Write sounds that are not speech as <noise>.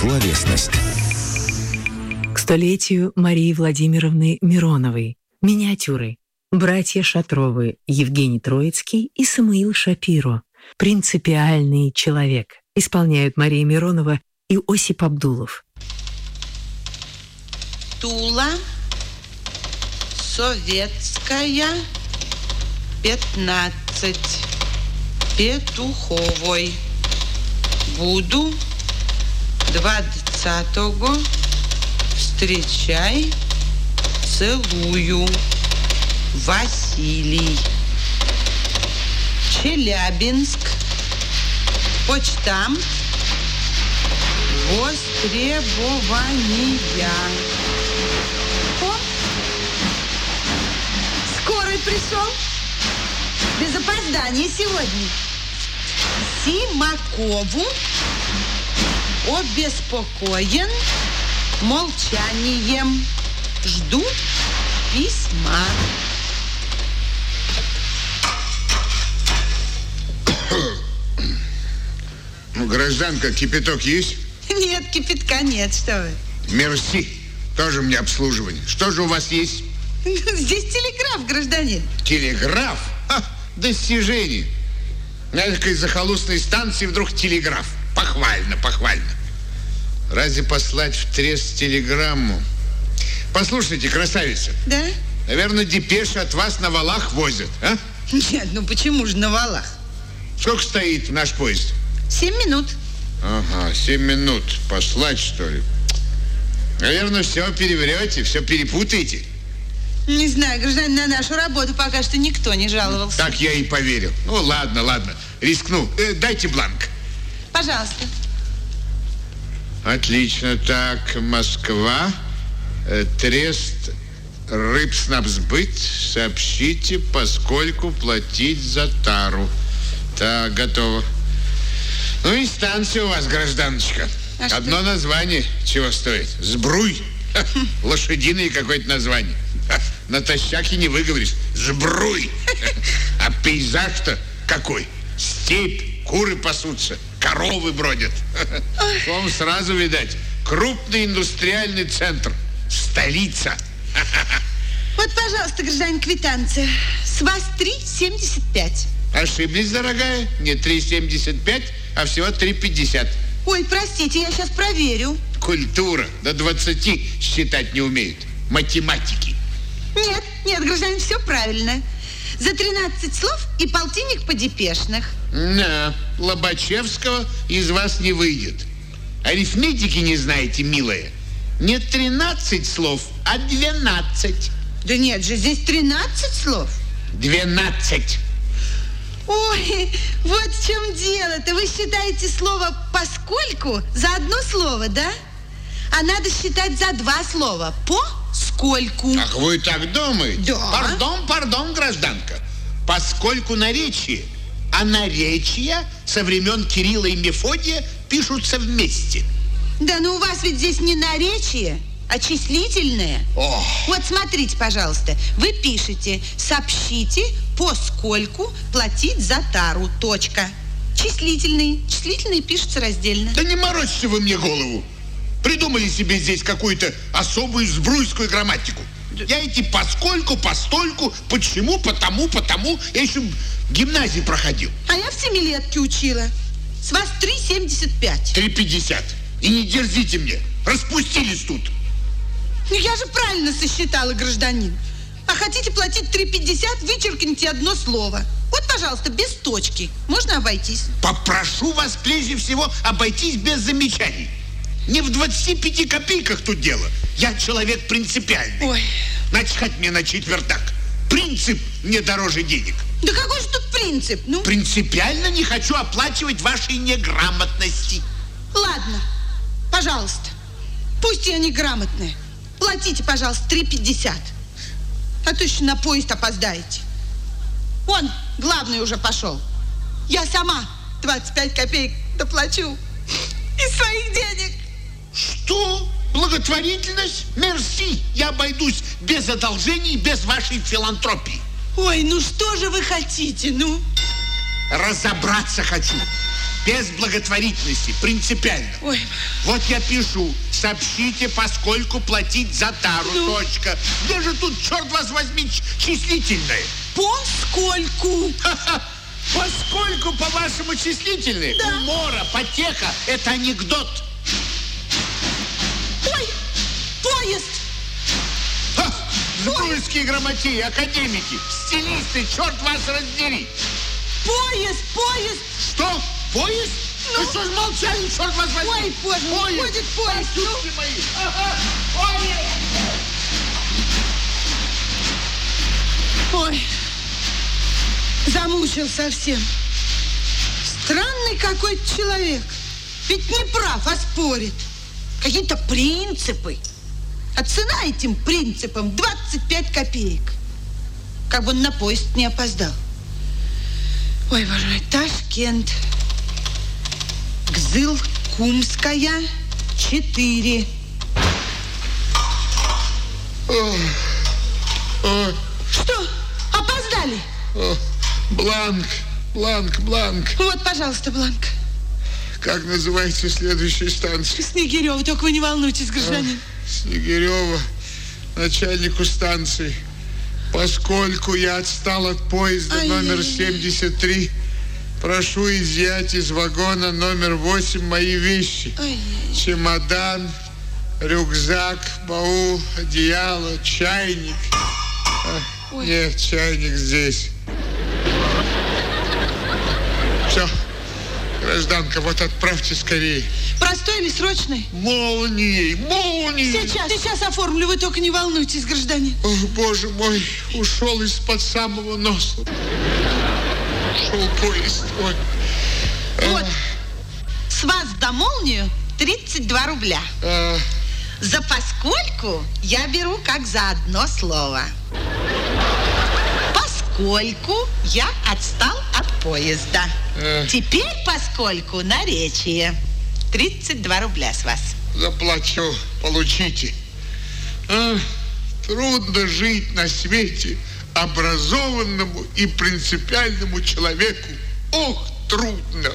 Словесность. К столетию Марии Владимировны Мироновой. Миниатюры. Братья Шатровы, Евгений Троицкий и Самуил Шапиро. Принципиальный человек. Исполняют Мария Миронова и Осип Абдулов. Тула, Советская, 15, Петуховой. Буду 20-го. Встречай, целую. Василий. Челябинск. Почтамт. Востребования. О! Скорый пришел. Без опоздания сегодня. Симакову обеспокоен молчанием. Жду письма. Ну, гражданка, кипяток есть? Нет, кипятка нет, что вы. Мерси. Тоже мне обслуживание. Что же у вас есть? Здесь телеграф, гражданин. Телеграф? Ха, достижение. На этой захолустной станции вдруг телеграф. Похвально, похвально. Разве послать в трест телеграмму? Послушайте, красавица. Да? Наверное, депеши от вас на валах возят, а? Нет, ну почему же на валах? Сколько стоит наш поезд? Семь минут. Ага, семь минут. Послать, что ли? Наверное, все переврете, все перепутаете. Не знаю, гражданин, на нашу работу пока что никто не жаловался. Так я и поверил. Ну, ладно, ладно. Рискну. Э, дайте бланк. Пожалуйста. Отлично. Так, Москва. Э, трест рыбснабсбыт. Сообщите, поскольку платить за тару. Так, готово. Ну и станция у вас, гражданочка. А что? Одно название чего стоит? Сбруй. <laughs> Лошадиное какое-то название. Натощак и не выговоришь. Сбруй. <laughs> А пейзаж-то какой? Степь, куры пасутся, коровы бродят. Вам сразу видать. Крупный индустриальный центр. Столица. Вот, пожалуйста, гражданин, квитанция. С вас 3,75. Ошиблись, дорогая. Не 3,75, а всего 3,50. Ой, простите, я сейчас проверю. Культура. До 20 считать не умеют. Математики. Нет, нет, гражданин, все правильно. За 13 слов и полтинник по депешных. На, Лобачевского из вас не выйдет. Арифметики не знаете, милая. Не 13 слов, а 12. Да нет же, здесь 13 слов. 12. Ой, вот в чем дело-то. Вы считаете слово «поскольку» за одно слово, да? А надо считать за два слова. «По-скольку». Ах, вы так думаете? Да. Пардон, пардон, гражданка. Поскольку наречие, а наречия со времен Кирилла и Мефодия пишутся вместе. Да ну у вас ведь здесь не наречие, а числительное. Ох. Вот смотрите, пожалуйста, вы пишете «сообщите, поскольку платить за тару, точка». Числительный. Числительный пишется раздельно. Да не морочьте вы мне голову. Придумали себе здесь какую-то особую сбруйскую грамматику. Я эти поскольку, постольку, почему, потому, потому. Я еще в гимназии проходил. А я в семилетке учила. С вас 3,75. 3,50. И не дерзите мне. Распустились тут. Ну я же правильно сосчитала, гражданин. А хотите платить 3,50, вычеркните одно слово. Вот, пожалуйста, без точки. Можно обойтись. Попрошу вас прежде всего обойтись без замечаний. Не в 25 копейках тут дело. Я человек принципиальный. Ой. Начхать мне на четвертак. Принцип мне дороже денег. Да какой же тут принцип? Ну, Принципиально не хочу оплачивать вашей неграмотности. ладно. Пожалуйста. Пусть я неграмотная. Платите, пожалуйста, 3,50. А то еще на поезд опоздаете. Он, главный, уже пошел. Я сама 25 копеек доплачу из своих денег. Что? Благотворительность? Мерси. Я обойдусь без одолжений, без вашей филантропии. Ой, ну что же вы хотите, ну? Разобраться хочу. без благотворительности, принципиально. Ой. Вот я пишу, сообщите, поскольку платить за тару, Ну? точка. Где же тут, черт вас возьми, числительное? Поскольку. Ха-ха. Поскольку, по-вашему, числительные? Да. Умора, потеха, это анекдот. Поезд. Ха! Грамотеи, академики, стилисты, черт вас раздери. Поезд, поезд. Что? Поезд? Ну, что ж молчали, черт вас возьми? Ой, боже мой, ходит поезд. Ну, Сучки мои. Ага, поезд. Ой, замучил совсем. Странный какой-то человек. Ведь не прав, а спорит. Какие-то принципы. А цена этим принципам 25 копеек. Как бы он на поезд не опоздал. Ой, боже мой, Ташкент. Гзыл, Кумская, 4. О, Что, опоздали? бланк, бланк, бланк. Вот, пожалуйста, Бланк. Как называется следующая станция? Снегирева, только вы не волнуйтесь, гражданин. Снегирева, начальнику станции. Поскольку я отстал от поезда Ай-яй-яй. номер 73, прошу изъять из вагона номер 8 мои вещи. Чемодан, рюкзак, баул, одеяло, чайник. А. Нет, чайник здесь. Гражданка, вот отправьте скорее. простой или срочный? Молнией, молнией! Сейчас, сейчас оформлю, вы только не волнуйтесь, гражданин. О, боже мой, ушел из-под самого носа. Ушел поезд. Ой. Вот, с вас до молнию 32 рубля. А, За поскольку я беру как за одно слово. Поскольку я отстал от поезда. Теперь поскольку наречие. 32 рубля с вас. заплачу, получите. А, трудно жить на свете образованному и принципиальному человеку. Ох, трудно.